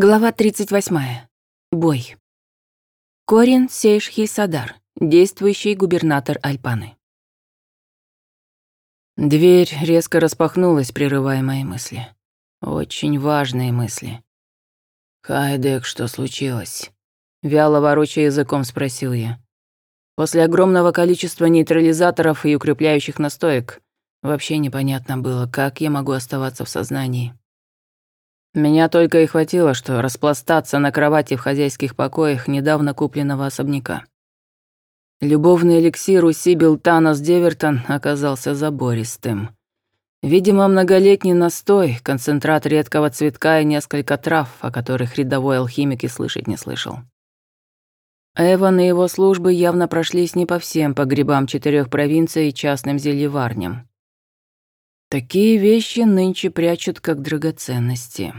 Глава 38. Бой. Корин Сейшхи-Садар, действующий губернатор Альпаны. Дверь резко распахнулась, прерывая мои мысли. Очень важные мысли. «Хайдек, что случилось?» Вяло ворочая языком спросил я. После огромного количества нейтрализаторов и укрепляющих настоек вообще непонятно было, как я могу оставаться в сознании. Меня только и хватило, что распластаться на кровати в хозяйских покоях недавно купленного особняка. Любовный эликсир у Сибил Танос Девертон оказался забористым. Видимо, многолетний настой, концентрат редкого цветка и несколько трав, о которых рядовой алхимик и слышать не слышал. Эван и его службы явно прошлись не по всем погребам четырех провинций и частным зельеварням. Такие вещи нынче прячут как драгоценности.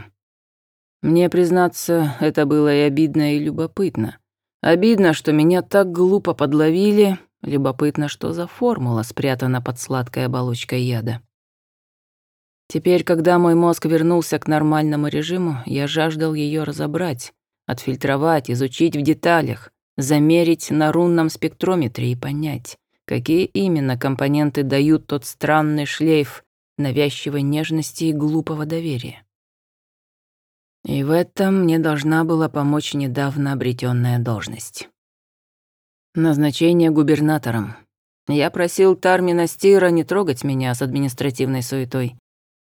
Мне, признаться, это было и обидно, и любопытно. Обидно, что меня так глупо подловили, любопытно, что за формула спрятана под сладкой оболочкой яда. Теперь, когда мой мозг вернулся к нормальному режиму, я жаждал ее разобрать, отфильтровать, изучить в деталях, замерить на рунном спектрометре и понять, какие именно компоненты дают тот странный шлейф, навязчивой нежности и глупого доверия. И в этом мне должна была помочь недавно обретенная должность. Назначение губернатором. Я просил Тармина Стира не трогать меня с административной суетой.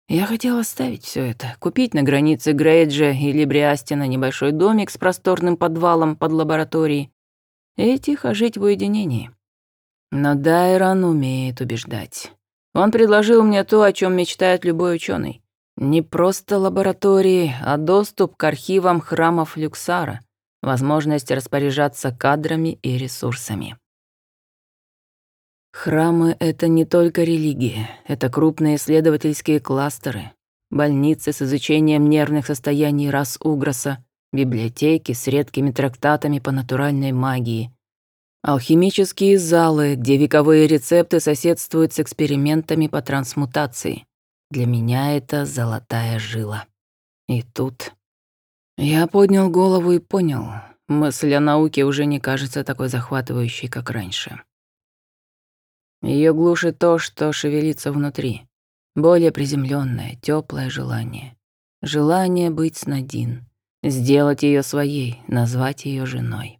Я хотел оставить все это, купить на границе Грейджа или Бриастина небольшой домик с просторным подвалом под лабораторией и тихо жить в уединении. Но Дайрон умеет убеждать. Он предложил мне то, о чем мечтает любой ученый. Не просто лаборатории, а доступ к архивам храмов Люксара, возможность распоряжаться кадрами и ресурсами. Храмы — это не только религия, это крупные исследовательские кластеры, больницы с изучением нервных состояний рас Угроса, библиотеки с редкими трактатами по натуральной магии, Алхимические залы, где вековые рецепты соседствуют с экспериментами по трансмутации. Для меня это золотая жила. И тут... Я поднял голову и понял, мысль о науке уже не кажется такой захватывающей, как раньше. Ее глушит то, что шевелится внутри. Более приземленное, теплое желание. Желание быть с Надин, сделать ее своей, назвать ее женой.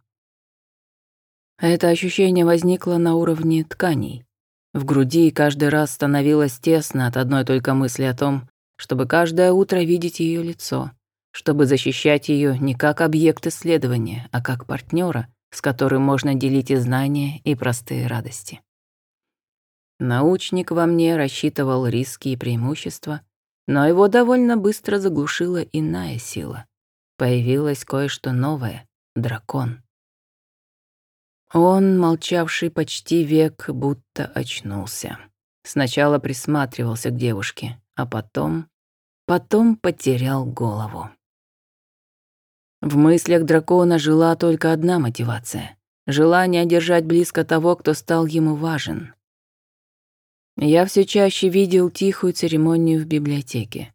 Это ощущение возникло на уровне тканей. В груди каждый раз становилось тесно от одной только мысли о том, чтобы каждое утро видеть ее лицо, чтобы защищать ее не как объект исследования, а как партнера, с которым можно делить и знания, и простые радости. Научник во мне рассчитывал риски и преимущества, но его довольно быстро заглушила иная сила. Появилось кое-что новое — дракон. Он, молчавший почти век, будто очнулся. Сначала присматривался к девушке, а потом... Потом потерял голову. В мыслях дракона жила только одна мотивация — желание держать близко того, кто стал ему важен. Я все чаще видел тихую церемонию в библиотеке.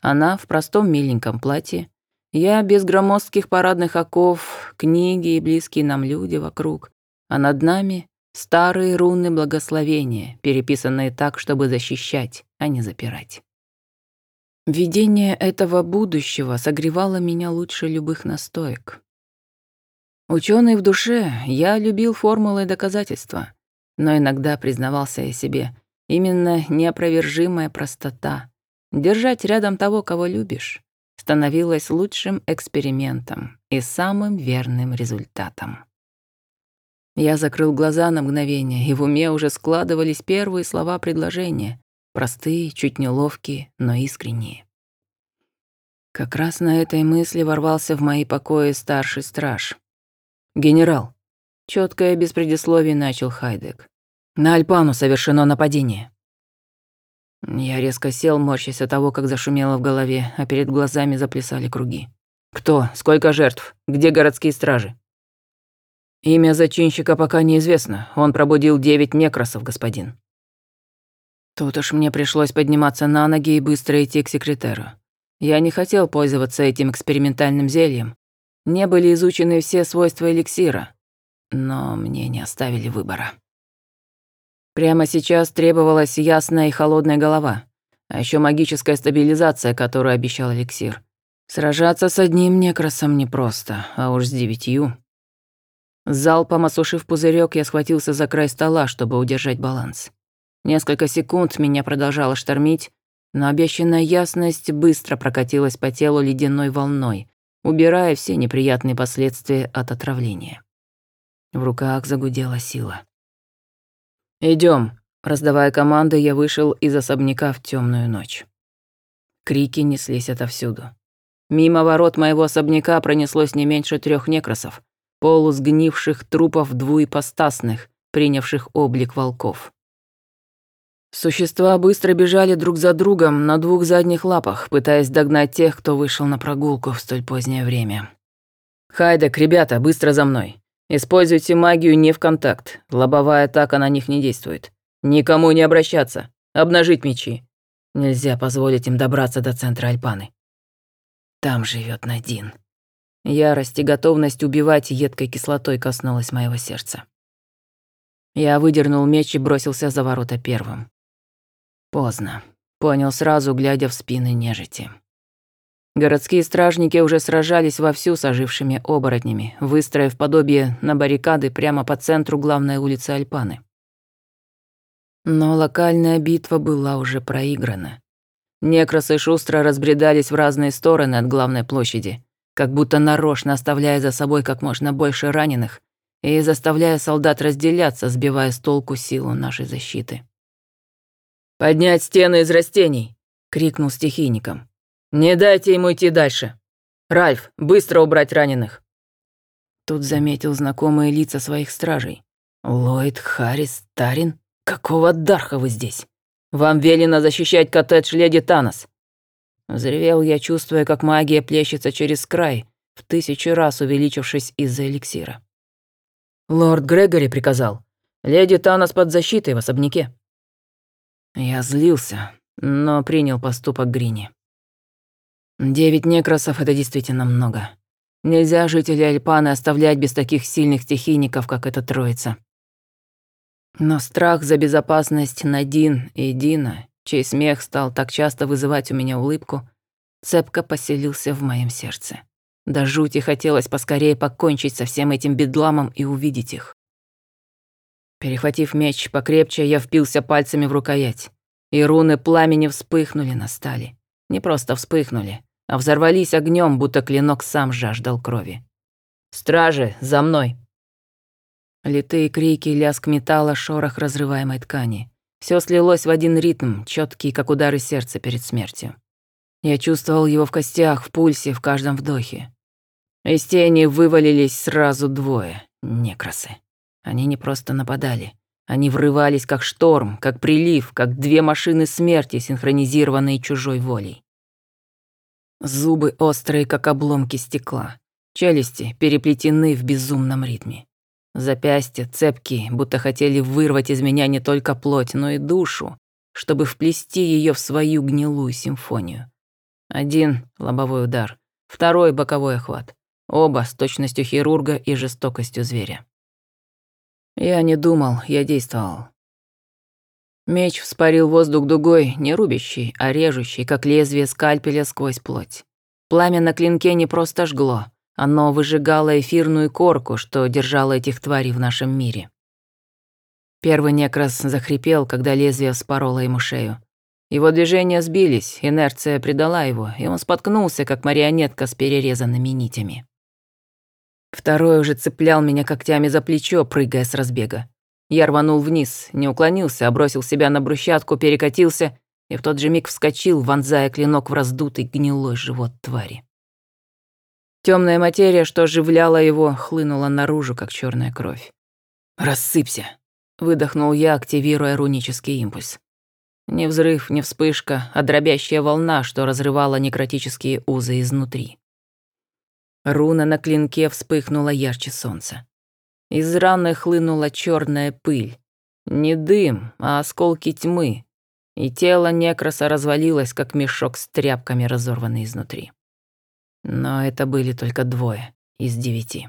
Она в простом миленьком платье, я без громоздких парадных оков, книги и близкие нам люди вокруг, а над нами старые руны благословения, переписанные так, чтобы защищать, а не запирать. Видение этого будущего согревало меня лучше любых настоек. Ученый в душе, я любил формулы и доказательства, но иногда признавался я себе, именно неопровержимая простота, держать рядом того, кого любишь, становилась лучшим экспериментом и самым верным результатом. Я закрыл глаза на мгновение, и в уме уже складывались первые слова предложения. Простые, чуть неловкие, но искренние. Как раз на этой мысли ворвался в мои покои старший страж. «Генерал», — чёткое без предисловий начал Хайдек. «На Альпану совершено нападение». Я резко сел, морщась от того, как зашумело в голове, а перед глазами заплясали круги. «Кто? Сколько жертв? Где городские стражи?» Имя зачинщика пока неизвестно. Он пробудил девять некросов, господин. Тут уж мне пришлось подниматься на ноги и быстро идти к секретеру. Я не хотел пользоваться этим экспериментальным зельем. Не были изучены все свойства эликсира, но мне не оставили выбора. Прямо сейчас требовалась ясная и холодная голова, а еще магическая стабилизация, которую обещал эликсир. Сражаться с одним некросом непросто, а уж с девятью. Залпом осушив пузырек, я схватился за край стола, чтобы удержать баланс. Несколько секунд меня продолжало штормить, но обещанная ясность быстро прокатилась по телу ледяной волной, убирая все неприятные последствия от отравления. В руках загудела сила. Идем, раздавая команды, я вышел из особняка в темную ночь. Крики неслись отовсюду. Мимо ворот моего особняка пронеслось не меньше трех некросов, полусгнивших трупов двуепостасных, принявших облик волков. Существа быстро бежали друг за другом на двух задних лапах, пытаясь догнать тех, кто вышел на прогулку в столь позднее время. «Хайдек, ребята, быстро за мной. Используйте магию не в контакт. Лобовая атака на них не действует. Никому не обращаться. Обнажить мечи. Нельзя позволить им добраться до центра Альпаны. Там живет Надин. Ярость и готовность убивать едкой кислотой коснулась моего сердца. Я выдернул меч и бросился за ворота первым. Поздно. Понял сразу, глядя в спины нежити. Городские стражники уже сражались вовсю с ожившими оборотнями, выстроив подобие на баррикады прямо по центру главной улицы Альпаны. Но локальная битва была уже проиграна. Некросы шустро разбредались в разные стороны от главной площади, как будто нарочно оставляя за собой как можно больше раненых и заставляя солдат разделяться, сбивая с толку силу нашей защиты. «Поднять стены из растений!» — крикнул стихийником. «Не дайте ему идти дальше! Ральф, быстро убрать раненых!» Тут заметил знакомые лица своих стражей. «Ллойд, Харрис, Тарин? Какого дарха вы здесь? Вам велено защищать коттедж леди Танос. Взревел я, чувствуя, как магия плещется через край, в тысячу раз увеличившись из-за эликсира. Лорд Грегори приказал. Леди Танос под защитой в особняке. Я злился, но принял поступок Грини. Девять некросов — это действительно много. Нельзя жителей Альпаны оставлять без таких сильных стихийников, как эта троица. Но страх за безопасность Надин и Дина чей смех стал так часто вызывать у меня улыбку, цепко поселился в моем сердце. До жути хотелось поскорее покончить со всем этим бедламом и увидеть их. Перехватив меч покрепче, я впился пальцами в рукоять, и руны пламени вспыхнули на стали. Не просто вспыхнули, а взорвались огнем, будто клинок сам жаждал крови. «Стражи, за мной!» Литые крики, лязг металла, шорох разрываемой ткани. Все слилось в один ритм, четкий, как удары сердца перед смертью. Я чувствовал его в костях, в пульсе, в каждом вдохе. Из тени вывалились сразу двое — некрасы. Они не просто нападали. Они врывались как шторм, как прилив, как две машины смерти, синхронизированные чужой волей. Зубы острые, как обломки стекла. Челюсти переплетены в безумном ритме. Запястья цепкие, будто хотели вырвать из меня не только плоть, но и душу, чтобы вплести ее в свою гнилую симфонию. Один — лобовой удар, второй — боковой охват. Оба с точностью хирурга и жестокостью зверя. Я не думал, я действовал. Меч вспорил воздух дугой, не рубящий, а режущий, как лезвие скальпеля сквозь плоть. Пламя на клинке не просто жгло, оно выжигало эфирную корку, что держало этих тварей в нашем мире. Первый некрас захрипел, когда лезвие вспороло ему шею. Его движения сбились, инерция предала его, и он споткнулся, как марионетка с перерезанными нитями. Второй уже цеплял меня когтями за плечо, прыгая с разбега. Я рванул вниз, не уклонился, а бросил себя на брусчатку, перекатился и в тот же миг вскочил, вонзая клинок в раздутый гнилой живот твари. Темная материя, что оживляла его, хлынула наружу, как черная кровь. «Рассыпься!» — выдохнул я, активируя рунический импульс. Не взрыв, не вспышка, а дробящая волна, что разрывала некротические узы изнутри. Руна на клинке вспыхнула ярче солнца. Из раны хлынула черная пыль. Не дым, а осколки тьмы. и тело Некроса развалилось, как мешок с тряпками, разорванный изнутри. Но это были только двое из девяти.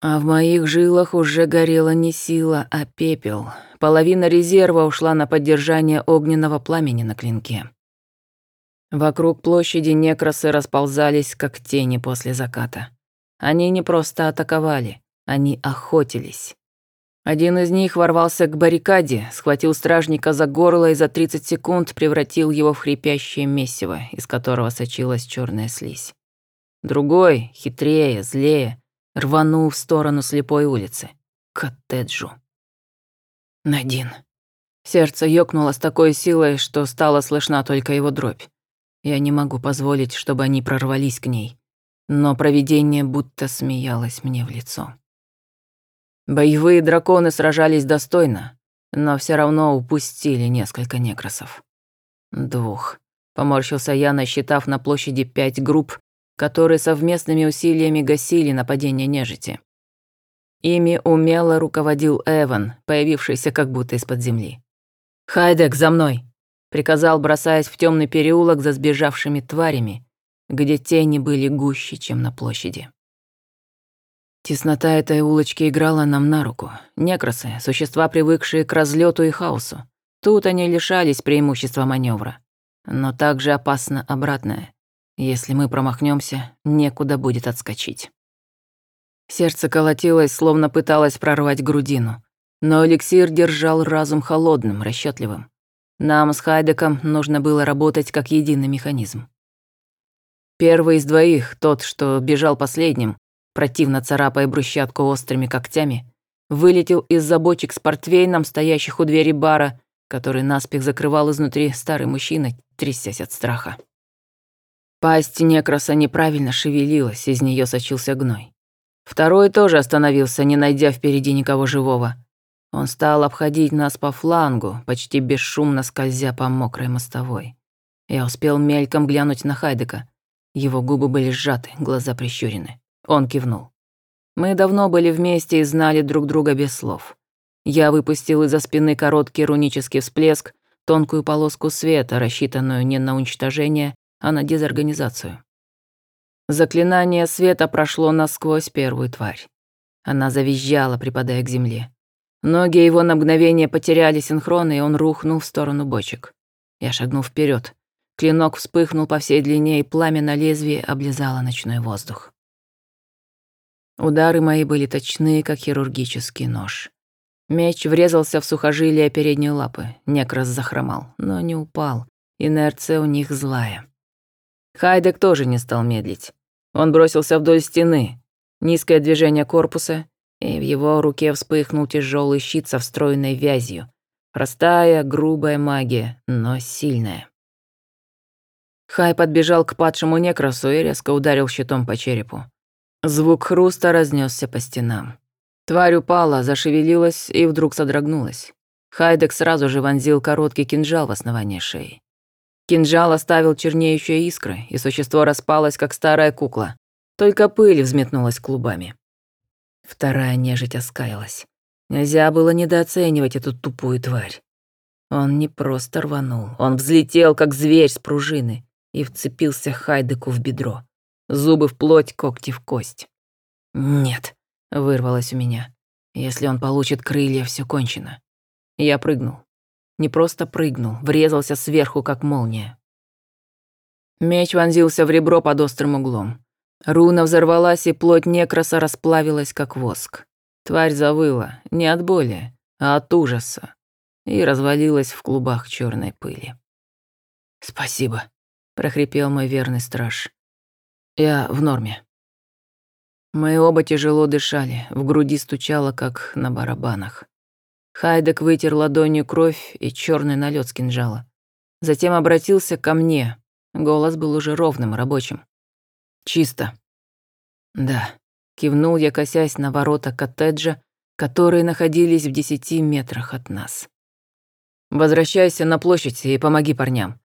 А в моих жилах уже горела не сила, а пепел. Половина резерва ушла на поддержание огненного пламени на клинке. Вокруг площади некросы расползались, как тени после заката. Они не просто атаковали, они охотились. Один из них ворвался к баррикаде, схватил стражника за горло и за 30 секунд превратил его в хрипящее месиво, из которого сочилась черная слизь. Другой, хитрее, злее, рванул в сторону слепой улицы, к коттеджу. Надин. Сердце ёкнуло с такой силой, что стало слышна только его дробь. Я не могу позволить, чтобы они прорвались к ней. Но провидение будто смеялось мне в лицо. Боевые драконы сражались достойно, но все равно упустили несколько некросов. Двух. Поморщился я, насчитав на площади пять групп, которые совместными усилиями гасили нападение нежити. Ими умело руководил Эван, появившийся как будто из-под земли. «Хайдек, за мной!» — приказал, бросаясь в темный переулок за сбежавшими тварями, где тени были гуще, чем на площади. Теснота этой улочки играла нам на руку. Некросы, существа, привыкшие к разлету и хаосу. Тут они лишались преимущества маневра. Но также опасно обратное. Если мы промахнемся, некуда будет отскочить. Сердце колотилось, словно пыталось прорвать грудину. Но эликсир держал разум холодным, расчетливым. Нам с Хайдеком нужно было работать как единый механизм. Первый из двоих, тот, что бежал последним, противно царапая брусчатку острыми когтями, вылетел из-за бочек с портвейном, стоящих у двери бара, который наспех закрывал изнутри старый мужчина, трясясь от страха. Пасть некроса неправильно шевелилась, из нее сочился гной. Второй тоже остановился, не найдя впереди никого живого. Он стал обходить нас по флангу, почти бесшумно скользя по мокрой мостовой. Я успел мельком глянуть на Хайдека. Его губы были сжаты, глаза прищурены. Он кивнул. Мы давно были вместе и знали друг друга без слов. Я выпустил из-за спины короткий рунический всплеск, тонкую полоску света, рассчитанную не на уничтожение, а на дезорганизацию. Заклинание света прошло насквозь первую тварь. Она завизжала, припадая к земле. Ноги его на мгновение потеряли синхрон, и он рухнул в сторону бочек. Я шагнул вперед. Клинок вспыхнул по всей длине, и пламя на лезвии облизало ночной воздух. Удары мои были точны, как хирургический нож. Меч врезался в сухожилие передней лапы. Некрас захромал, но не упал. Инерция у них злая. Хайдек тоже не стал медлить. Он бросился вдоль стены. Низкое движение корпуса, и в его руке вспыхнул тяжелый щит со встроенной вязью. Простая, грубая магия, но сильная. Хай подбежал к падшему некросу и резко ударил щитом по черепу. Звук хруста разнесся по стенам. Тварь упала, зашевелилась и вдруг содрогнулась. Хайдек сразу же вонзил короткий кинжал в основание шеи. Кинжал оставил чернеющие искры, и существо распалось, как старая кукла. Только пыль взметнулась клубами. Вторая нежить оскалилась. Нельзя было недооценивать эту тупую тварь. Он не просто рванул, он взлетел, как зверь с пружины, и вцепился Хайдеку в бедро. Зубы в плоть, когти в кость. «Нет», — вырвалось у меня. «Если он получит крылья, все кончено». Я прыгнул. Не просто прыгнул, врезался сверху, как молния. Меч вонзился в ребро под острым углом. Руна взорвалась, и плоть некроса расплавилась, как воск. Тварь завыла, не от боли, а от ужаса, и развалилась в клубах черной пыли. «Спасибо», — прохрипел мой верный страж. «Я в норме». Мы оба тяжело дышали, в груди стучало, как на барабанах. Хайдек вытер ладонью кровь и черный налет с кинжала. Затем обратился ко мне. Голос был уже ровным, рабочим. «Чисто». «Да», — кивнул я, косясь на ворота коттеджа, которые находились в десяти метрах от нас. «Возвращайся на площадь и помоги парням.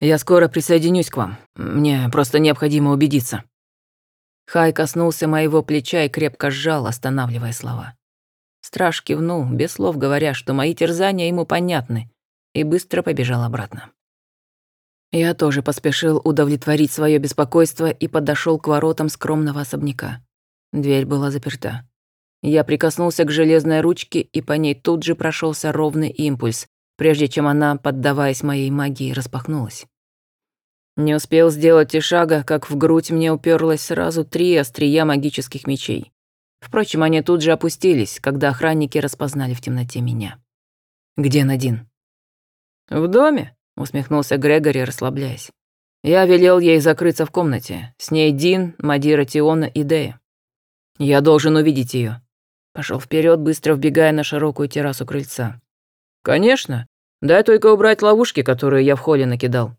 Я скоро присоединюсь к вам. Мне просто необходимо убедиться». Хай коснулся моего плеча и крепко сжал, останавливая слова. Страж кивнул, без слов говоря, что мои терзания ему понятны, и быстро побежал обратно. Я тоже поспешил удовлетворить свое беспокойство и подошел к воротам скромного особняка. Дверь была заперта. Я прикоснулся к железной ручке, и по ней тут же прошелся ровный импульс, прежде чем она, поддаваясь моей магии, распахнулась. Не успел сделать и шага, как в грудь мне уперлось сразу три острия магических мечей. Впрочем, они тут же опустились, когда охранники распознали в темноте меня. «Где Надин?» «В доме», — усмехнулся Грегори, расслабляясь. «Я велел ей закрыться в комнате. С ней Дин, Мадира Тиона и Дея. Я должен увидеть ее. Пошел вперед, быстро вбегая на широкую террасу крыльца. «Конечно. Дай только убрать ловушки, которые я в холле накидал».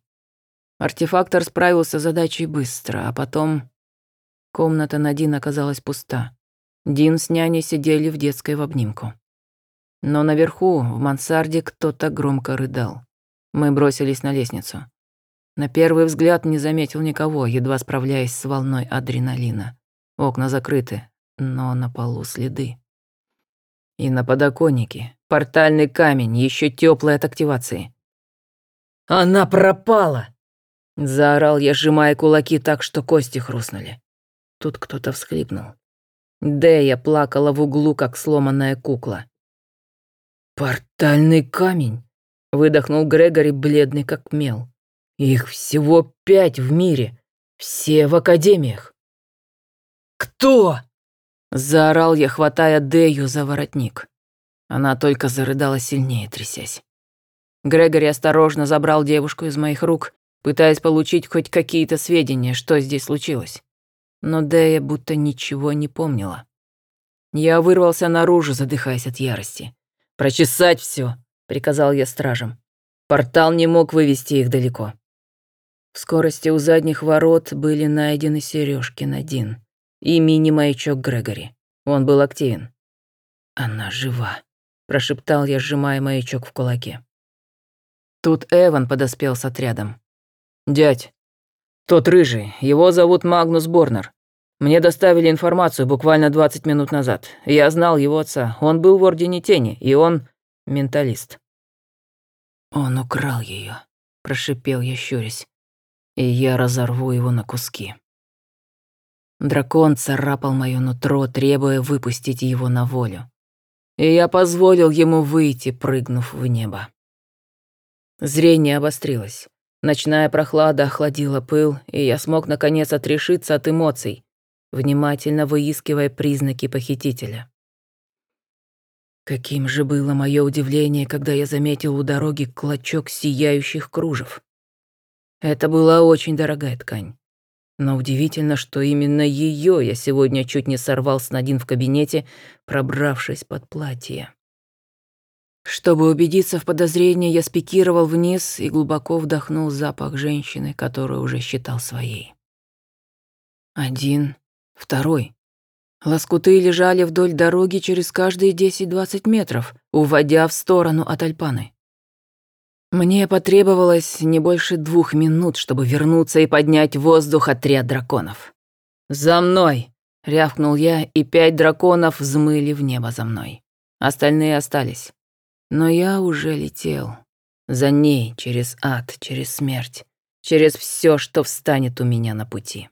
Артефактор справился с задачей быстро, а потом... Комната Надин оказалась пуста. Дин с няней сидели в детской в обнимку. Но наверху, в мансарде, кто-то громко рыдал. Мы бросились на лестницу. На первый взгляд не заметил никого, едва справляясь с волной адреналина. Окна закрыты, но на полу следы. И на подоконнике портальный камень, еще теплый от активации. «Она пропала!» Заорал я, сжимая кулаки так, что кости хрустнули. Тут кто-то всхлипнул. Дэя плакала в углу, как сломанная кукла. «Портальный камень!» — выдохнул Грегори, бледный как мел. «Их всего пять в мире, все в академиях». «Кто?» — заорал я, хватая Дэю за воротник. Она только зарыдала сильнее, трясясь. Грегори осторожно забрал девушку из моих рук, пытаясь получить хоть какие-то сведения, что здесь случилось но Дэя будто ничего не помнила. Я вырвался наружу, задыхаясь от ярости. «Прочесать все, приказал я стражам. Портал не мог вывести их далеко. В скорости у задних ворот были найдены сережки Надин и мини-маячок Грегори. Он был активен. «Она жива», – прошептал я, сжимая маячок в кулаке. Тут Эван подоспел с отрядом. «Дядь, тот рыжий, его зовут Магнус Борнер. Мне доставили информацию буквально 20 минут назад. Я знал его отца. Он был в Ордене Тени, и он менталист. Он украл ее, прошипел я, щурясь. И я разорву его на куски. Дракон царапал моё нутро, требуя выпустить его на волю. И я позволил ему выйти, прыгнув в небо. Зрение обострилось. Ночная прохлада охладила пыл, и я смог наконец отрешиться от эмоций, внимательно выискивая признаки похитителя. Каким же было мое удивление, когда я заметил у дороги клочок сияющих кружев. Это была очень дорогая ткань. Но удивительно, что именно ее я сегодня чуть не сорвал с Надин в кабинете, пробравшись под платье. Чтобы убедиться в подозрении, я спикировал вниз и глубоко вдохнул запах женщины, которую уже считал своей. Один, второй. Лоскуты лежали вдоль дороги через каждые 10-20 метров, уводя в сторону от Альпаны. Мне потребовалось не больше двух минут, чтобы вернуться и поднять в воздух отряд драконов. «За мной!» — рявкнул я, и пять драконов взмыли в небо за мной. Остальные остались. Но я уже летел. За ней, через ад, через смерть, через все, что встанет у меня на пути.